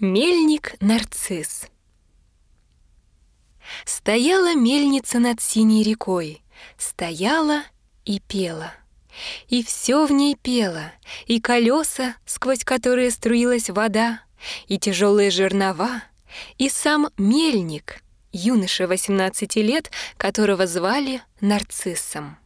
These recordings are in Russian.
Мельник-нарцисс Стояла мельница над синей рекой, Стояла и пела. И все в ней пело, и колеса, сквозь которые струилась вода, и тяжелые жернова, и сам мельник, юноша 18 лет, которого звали Нарциссом.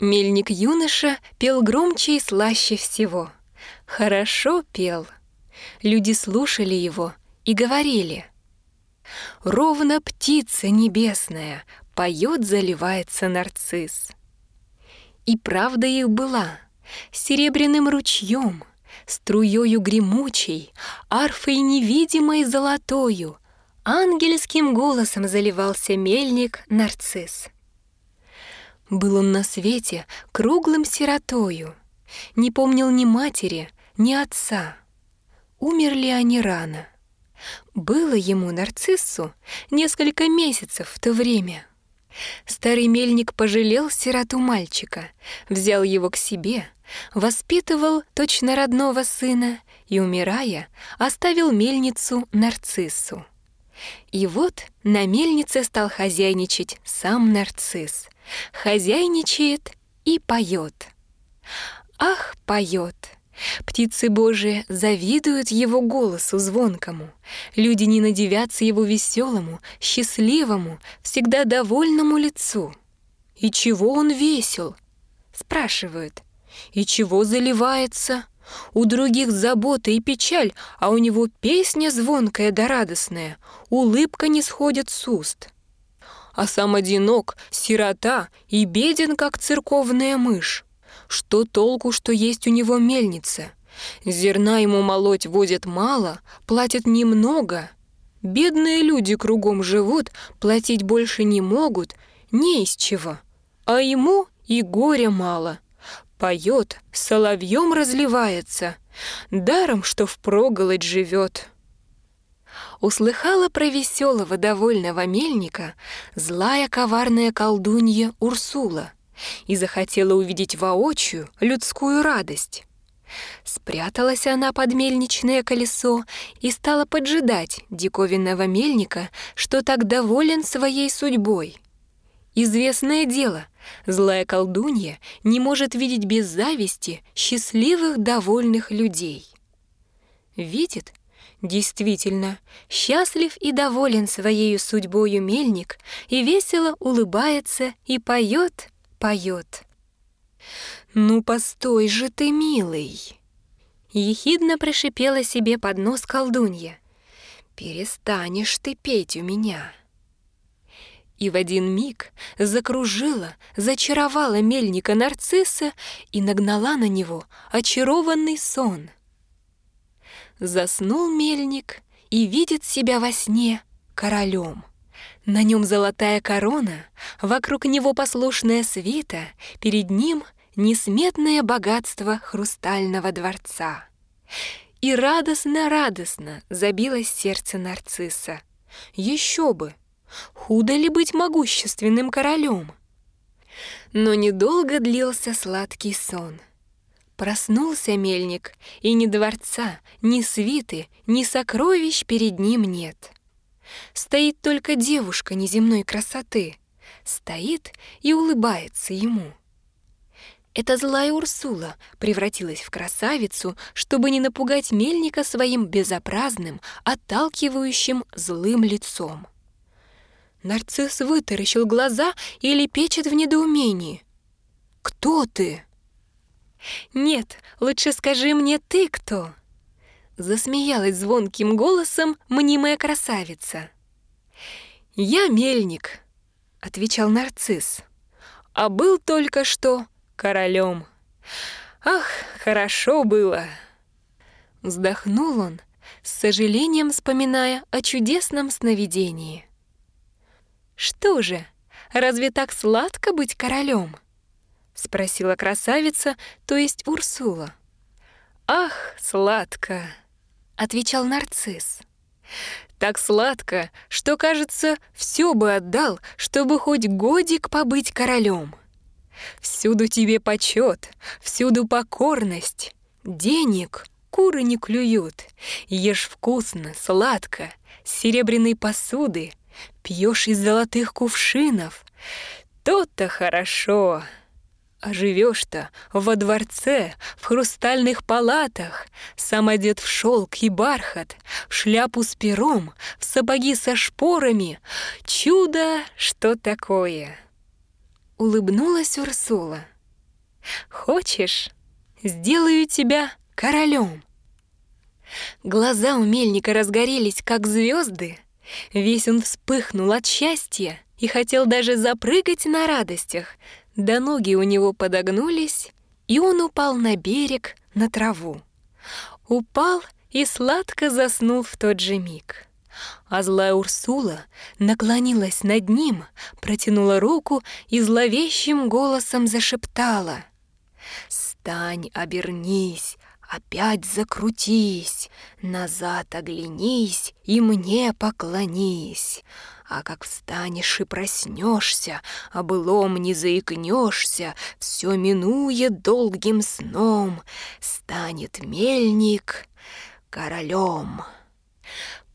Мельник-юноша пел громче и слаще всего. Хорошо пел — Люди слушали его и говорили. «Ровно птица небесная поет, заливается нарцисс». И правда их была, серебряным ручьем, струёю гремучей, арфой невидимой золотою, ангельским голосом заливался мельник нарцисс. Был он на свете круглым сиротою, не помнил ни матери, ни отца — умерли они рано. Было ему, нарциссу, несколько месяцев в то время. Старый мельник пожалел сироту мальчика, взял его к себе, воспитывал точно родного сына и, умирая, оставил мельницу нарциссу. И вот на мельнице стал хозяйничать сам нарцисс. Хозяйничает и поет. Ах, поет! Птицы Божии завидуют его голосу звонкому. Люди не надевятся его веселому, счастливому, всегда довольному лицу. «И чего он весел?» — спрашивают. «И чего заливается?» У других забота и печаль, а у него песня звонкая да радостная, улыбка не сходит с уст. А сам одинок, сирота и беден, как церковная мышь. Что толку, что есть у него мельница? Зерна ему молоть возят мало, платят немного. Бедные люди кругом живут, платить больше не могут, не из чего. А ему и горя мало. Поет, соловьем разливается, даром, что впроголодь живет. Услыхала про веселого довольного мельника злая коварная колдунья Урсула — и захотела увидеть воочию людскую радость. Спряталась она под мельничное колесо и стала поджидать диковинного мельника, что так доволен своей судьбой. Известное дело, злая колдунья не может видеть без зависти счастливых, довольных людей. Видит, действительно, счастлив и доволен своей судьбою мельник, и весело улыбается и поет поет. «Ну, постой же ты, милый!» Ехидно прошипела себе под нос колдунья. «Перестанешь ты петь у меня!» И в один миг закружила, зачаровала мельника нарцисса и нагнала на него очарованный сон. Заснул мельник и видит себя во сне королем. На нем золотая корона, вокруг него послушная свита, перед ним несметное богатство хрустального дворца. И радостно-радостно забилось сердце нарцисса. Еще бы! Худо ли быть могущественным королем? Но недолго длился сладкий сон. Проснулся мельник, и ни дворца, ни свиты, ни сокровищ перед ним нет — Стоит только девушка неземной красоты. Стоит и улыбается ему. Эта злая Урсула превратилась в красавицу, чтобы не напугать мельника своим безобразным, отталкивающим злым лицом. Нарцисс вытаращил глаза и лепечет в недоумении. «Кто ты?» «Нет, лучше скажи мне, ты кто?» Засмеялась звонким голосом мнимая красавица. «Я мельник», — отвечал нарцисс, «а был только что королем. Ах, хорошо было!» Вздохнул он, с сожалением вспоминая о чудесном сновидении. «Что же, разве так сладко быть королем?» — спросила красавица, то есть Урсула. «Ах, сладко!» — отвечал нарцисс. «Так сладко, что, кажется, все бы отдал, чтобы хоть годик побыть королем. Всюду тебе почет, всюду покорность, денег куры не клюют. Ешь вкусно, сладко, серебряной посуды, пьешь из золотых кувшинов. То-то хорошо. А живешь-то во дворце, в хрустальных палатах, Сам одет в шелк и бархат, в шляпу с пером, в сапоги со шпорами. Чудо, что такое! Улыбнулась Урсула. «Хочешь, сделаю тебя королем?» Глаза у мельника разгорелись, как звезды. Весь он вспыхнул от счастья и хотел даже запрыгать на радостях, да ноги у него подогнулись, и он упал на берег, на траву. Упал и сладко заснул в тот же миг. А злая Урсула наклонилась над ним, протянула руку и зловещим голосом зашептала. «Стань, обернись, опять закрутись, назад оглянись и мне поклонись. А как встанешь и проснешься, о былом не заикнешься, все минуя долгим сном, станет мельник королем.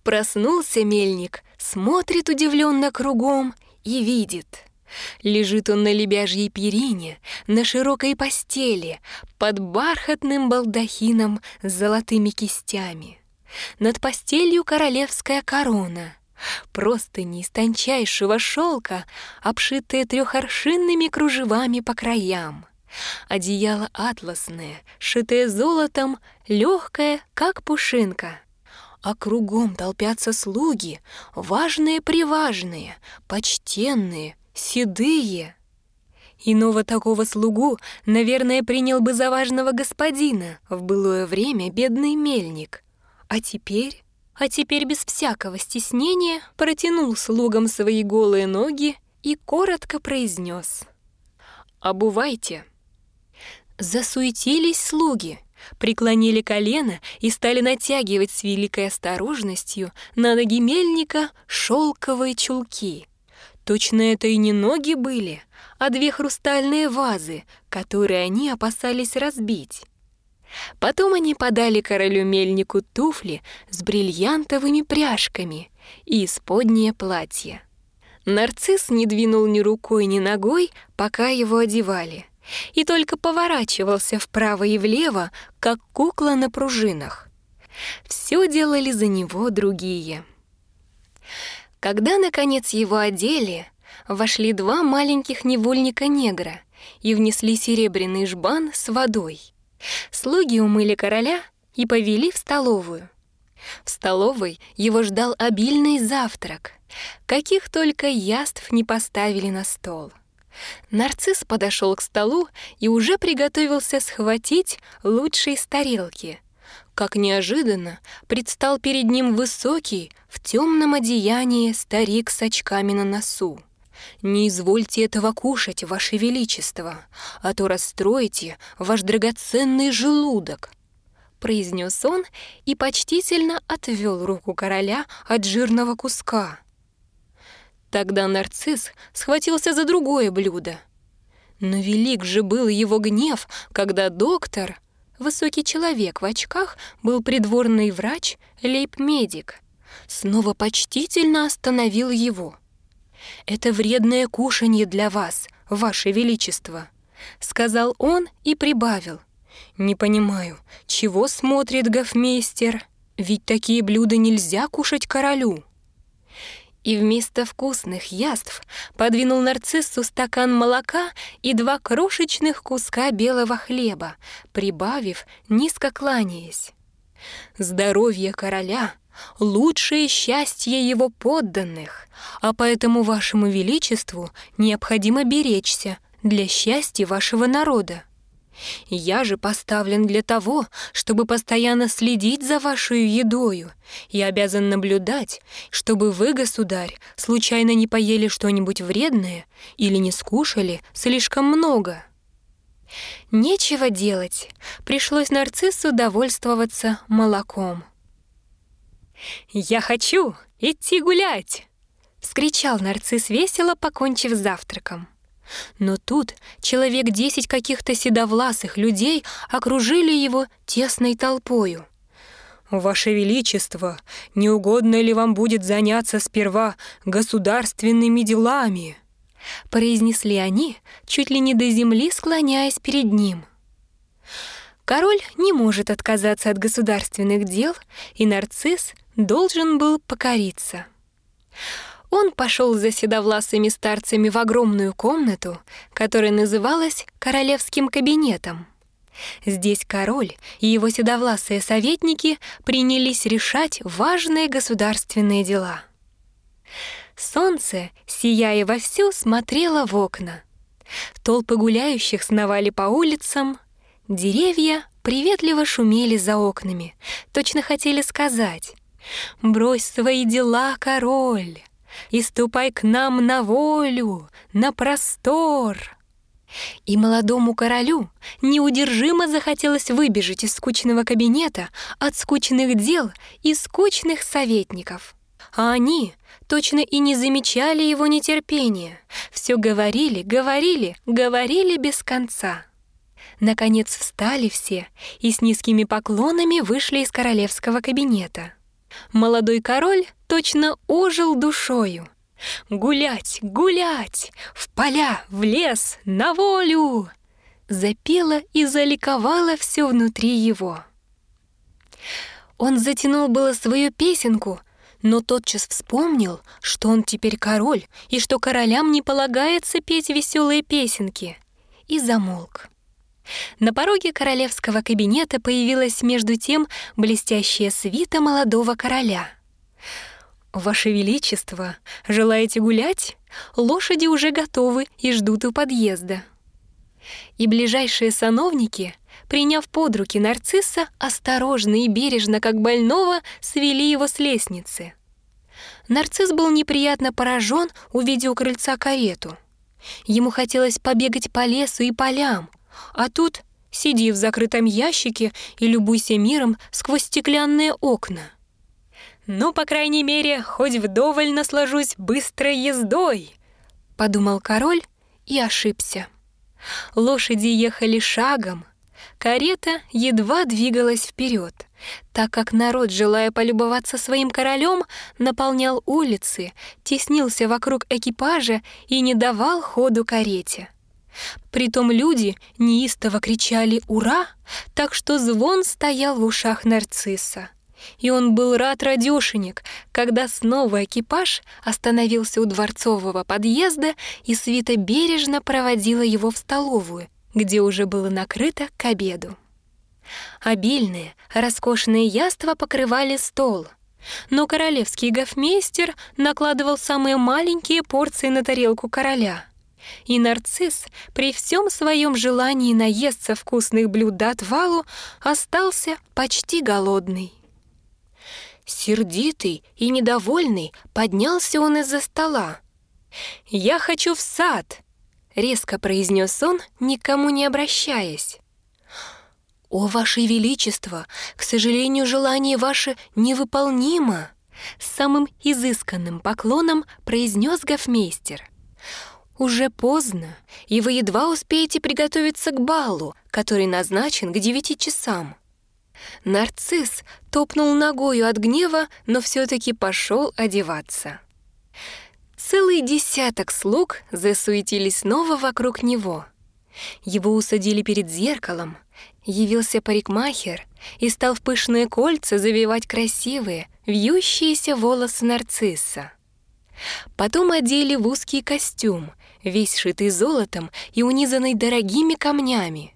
Проснулся мельник, смотрит удивленно кругом и видит — Лежит он на лебяжьей перине, на широкой постели, под бархатным балдахином с золотыми кистями. Над постелью королевская корона, простыни из тончайшего шелка, обшитые трехоршинными кружевами по краям. Одеяло атласное, шитое золотом, легкое, как пушинка. А кругом толпятся слуги, важные-приважные, почтенные, седые. Иного такого слугу, наверное, принял бы за важного господина в былое время бедный мельник. А теперь, а теперь без всякого стеснения протянул слугам свои голые ноги и коротко произнес «Обувайте». Засуетились слуги, преклонили колено и стали натягивать с великой осторожностью на ноги мельника шелковые чулки — Точно это и не ноги были, а две хрустальные вазы, которые они опасались разбить. Потом они подали королю-мельнику туфли с бриллиантовыми пряжками и исподнее платье. Нарцисс не двинул ни рукой, ни ногой, пока его одевали, и только поворачивался вправо и влево, как кукла на пружинах. Все делали за него другие. Когда, наконец, его одели, вошли два маленьких невольника-негра и внесли серебряный жбан с водой. Слуги умыли короля и повели в столовую. В столовой его ждал обильный завтрак, каких только яств не поставили на стол. Нарцисс подошел к столу и уже приготовился схватить лучшие из тарелки — как неожиданно предстал перед ним высокий, в темном одеянии старик с очками на носу. «Не извольте этого кушать, Ваше Величество, а то расстроите ваш драгоценный желудок», — произнес он и почтительно отвел руку короля от жирного куска. Тогда нарцисс схватился за другое блюдо. Но велик же был его гнев, когда доктор — Высокий человек в очках был придворный врач, лейб-медик. Снова почтительно остановил его. «Это вредное кушанье для вас, ваше величество», — сказал он и прибавил. «Не понимаю, чего смотрит гофмейстер? Ведь такие блюда нельзя кушать королю» и вместо вкусных яств подвинул нарциссу стакан молока и два крошечных куска белого хлеба, прибавив, низко кланяясь. «Здоровье короля — лучшее счастье его подданных, а поэтому вашему величеству необходимо беречься для счастья вашего народа. Я же поставлен для того, чтобы постоянно следить за вашей едою и обязан наблюдать, чтобы вы, государь, случайно не поели что-нибудь вредное или не скушали слишком много. Нечего делать, пришлось нарциссу довольствоваться молоком. «Я хочу идти гулять!» — вскричал нарцисс весело, покончив завтраком. Но тут человек десять каких-то седовласых людей окружили его тесной толпою. «Ваше Величество, не угодно ли вам будет заняться сперва государственными делами?» произнесли они, чуть ли не до земли склоняясь перед ним. Король не может отказаться от государственных дел, и нарцисс должен был покориться. Он пошел за седовласыми старцами в огромную комнату, которая называлась королевским кабинетом. Здесь король и его седовласые советники принялись решать важные государственные дела. Солнце, сияя вовсю, смотрело в окна. Толпы гуляющих сновали по улицам, деревья приветливо шумели за окнами, точно хотели сказать «Брось свои дела, король, и ступай к нам на волю, на простор». И молодому королю неудержимо захотелось выбежать из скучного кабинета от скучных дел и скучных советников. А они точно и не замечали его нетерпения. Все говорили, говорили, говорили без конца. Наконец встали все и с низкими поклонами вышли из королевского кабинета. Молодой король точно ожил душою. «Гулять, гулять! В поля, в лес, на волю!» Запело и заликовало все внутри его. Он затянул было свою песенку, но тотчас вспомнил, что он теперь король и что королям не полагается петь веселые песенки, и замолк. На пороге королевского кабинета появилась между тем блестящая свита молодого короля. «Ваше Величество, желаете гулять? Лошади уже готовы и ждут у подъезда». И ближайшие сановники, приняв под руки нарцисса, осторожно и бережно, как больного, свели его с лестницы. Нарцисс был неприятно поражен, увидев у крыльца карету. Ему хотелось побегать по лесу и полям, а тут сиди в закрытом ящике и любуйся миром сквозь стеклянные окна. «Ну, по крайней мере, хоть вдоволь наслажусь быстрой ездой», — подумал король и ошибся. Лошади ехали шагом, карета едва двигалась вперед, так как народ, желая полюбоваться своим королем, наполнял улицы, теснился вокруг экипажа и не давал ходу карете. Притом люди неистово кричали «Ура!», так что звон стоял в ушах нарцисса. И он был рад радёшенек, когда снова экипаж остановился у дворцового подъезда, и свита бережно проводила его в столовую, где уже было накрыто к обеду. Обильные, роскошные яства покрывали стол, но королевский гофмейстер накладывал самые маленькие порции на тарелку короля — и нарцисс при всем своем желании наесться вкусных блюд до отвалу остался почти голодный. Сердитый и недовольный поднялся он из-за стола. «Я хочу в сад!» — резко произнес он, никому не обращаясь. «О, Ваше Величество, к сожалению, желание ваше невыполнимо!» С самым изысканным поклоном произнес гофмейстер. Уже поздно, и вы едва успеете приготовиться к балу, который назначен к девяти часам. Нарцисс топнул ногою от гнева, но все-таки пошел одеваться. Целый десяток слуг засуетились снова вокруг него. Его усадили перед зеркалом, явился парикмахер и стал в пышные кольца завивать красивые, вьющиеся волосы нарцисса. Потом одели в узкий костюм, весь шитый золотом и унизанный дорогими камнями.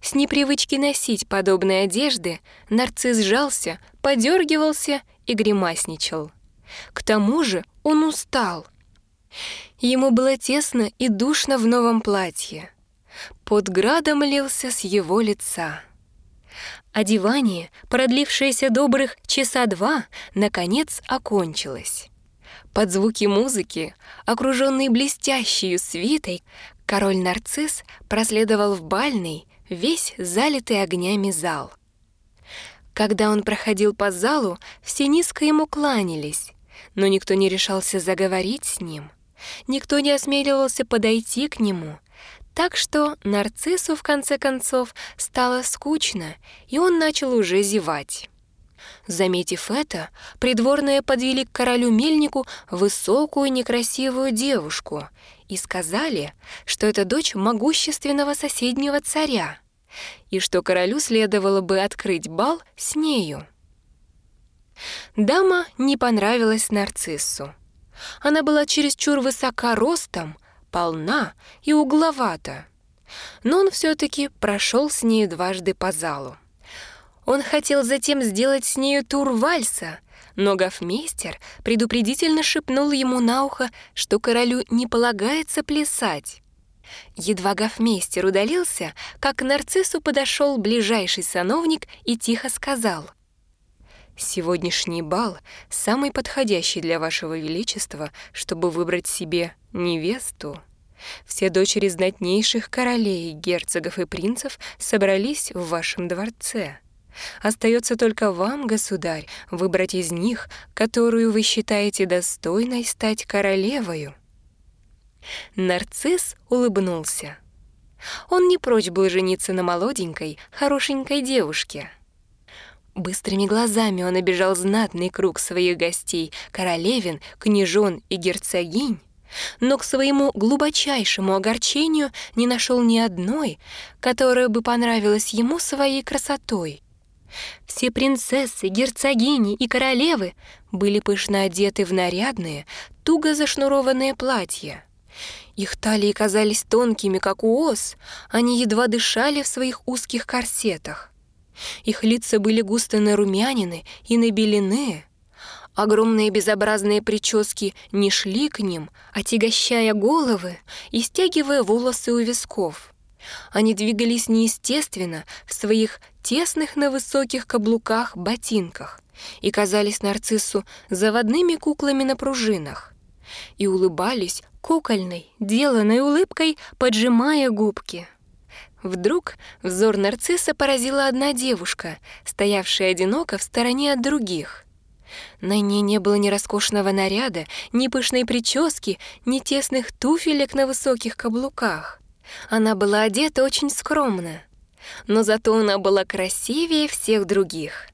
С непривычки носить подобные одежды нарцисс сжался, подергивался и гримасничал. К тому же он устал. Ему было тесно и душно в новом платье. Под градом лился с его лица. Одевание, продлившееся добрых часа два, наконец окончилось. Под звуки музыки, окруженный блестящей свитой, король Нарцисс проследовал в бальный, весь залитый огнями зал. Когда он проходил по залу, все низко ему кланялись, но никто не решался заговорить с ним. Никто не осмеливался подойти к нему, так что нарциссу, в конце концов, стало скучно, и он начал уже зевать. Заметив это, придворные подвели к королю-мельнику высокую некрасивую девушку и сказали, что это дочь могущественного соседнего царя, и что королю следовало бы открыть бал с нею. Дама не понравилась нарциссу. Она была чересчур высока ростом, полна и угловата. Но он все-таки прошел с ней дважды по залу. Он хотел затем сделать с нею тур вальса, но гофмейстер предупредительно шепнул ему на ухо, что королю не полагается плясать. Едва гофмейстер удалился, как к нарциссу подошел ближайший сановник и тихо сказал. «Сегодняшний бал самый подходящий для вашего величества, чтобы выбрать себе невесту. Все дочери знатнейших королей, герцогов и принцев собрались в вашем дворце». Остается только вам, государь, выбрать из них, которую вы считаете достойной стать королевою». Нарцисс улыбнулся. Он не прочь был жениться на молоденькой, хорошенькой девушке. Быстрыми глазами он обежал знатный круг своих гостей, королевин, княжон и герцогинь, но к своему глубочайшему огорчению не нашел ни одной, которая бы понравилась ему своей красотой. Все принцессы, герцогини и королевы были пышно одеты в нарядные, туго зашнурованные платья. Их талии казались тонкими, как у ос, они едва дышали в своих узких корсетах. Их лица были густо нарумянины и набелены. Огромные безобразные прически не шли к ним, отягощая головы и стягивая волосы у висков. Они двигались неестественно в своих тесных на высоких каблуках ботинках и казались нарциссу заводными куклами на пружинах. И улыбались кукольной, деланной улыбкой, поджимая губки. Вдруг взор нарцисса поразила одна девушка, стоявшая одиноко в стороне от других. На ней не было ни роскошного наряда, ни пышной прически, ни тесных туфелек на высоких каблуках. Она была одета очень скромно, но зато она была красивее всех других.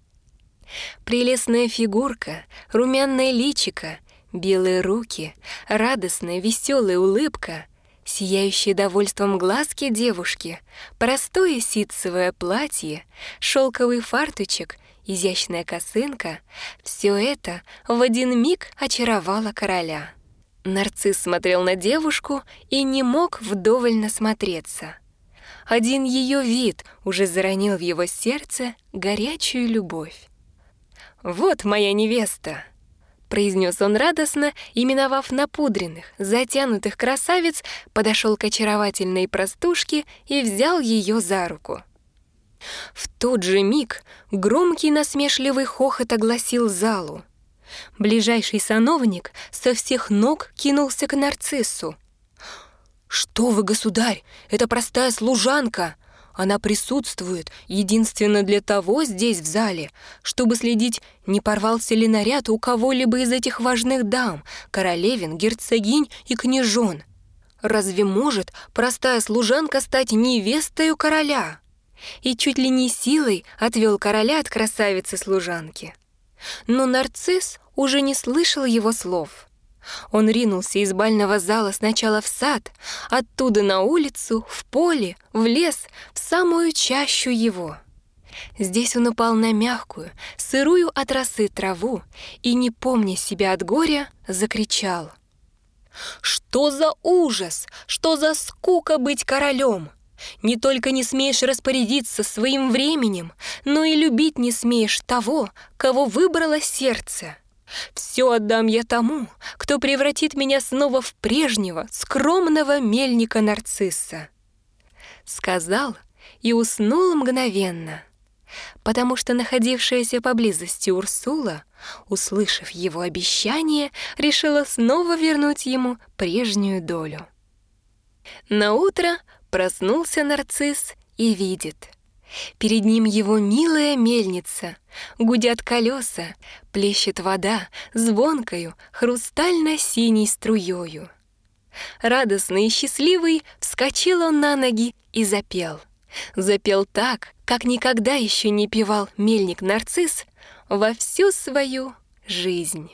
Прелестная фигурка, румяное личико, белые руки, радостная веселая улыбка, сияющие довольством глазки девушки, простое ситцевое платье, шелковый фартучек, изящная косынка — все это в один миг очаровало короля. Нарцисс смотрел на девушку и не мог вдоволь насмотреться. Один ее вид уже заронил в его сердце горячую любовь. «Вот моя невеста!» — произнес он радостно, именовав напудренных, затянутых красавиц, подошел к очаровательной простушке и взял ее за руку. В тот же миг громкий насмешливый хохот огласил залу. Ближайший сановник со всех ног кинулся к нарциссу. «Что вы, государь, это простая служанка!» Она присутствует единственно для того здесь, в зале, чтобы следить, не порвался ли наряд у кого-либо из этих важных дам, королевин, герцогинь и княжон. Разве может простая служанка стать невестой у короля? И чуть ли не силой отвел короля от красавицы-служанки. Но нарцисс уже не слышал его слов. Он ринулся из бального зала сначала в сад, оттуда на улицу, в поле, в лес, в самую чащу его. Здесь он упал на мягкую, сырую от росы траву и, не помня себя от горя, закричал. «Что за ужас! Что за скука быть королем! Не только не смеешь распорядиться своим временем, но и любить не смеешь того, кого выбрало сердце. Все отдам я тому, кто превратит меня снова в прежнего, скромного мельника нарцисса. Сказал и уснул мгновенно, потому что находившаяся поблизости Урсула, услышав его обещание, решила снова вернуть ему прежнюю долю. На утро Проснулся нарцисс и видит. Перед ним его милая мельница. Гудят колеса, плещет вода звонкою, хрустально-синей струёю. Радостный и счастливый вскочил он на ноги и запел. Запел так, как никогда еще не певал мельник Нарцисс во всю свою жизнь.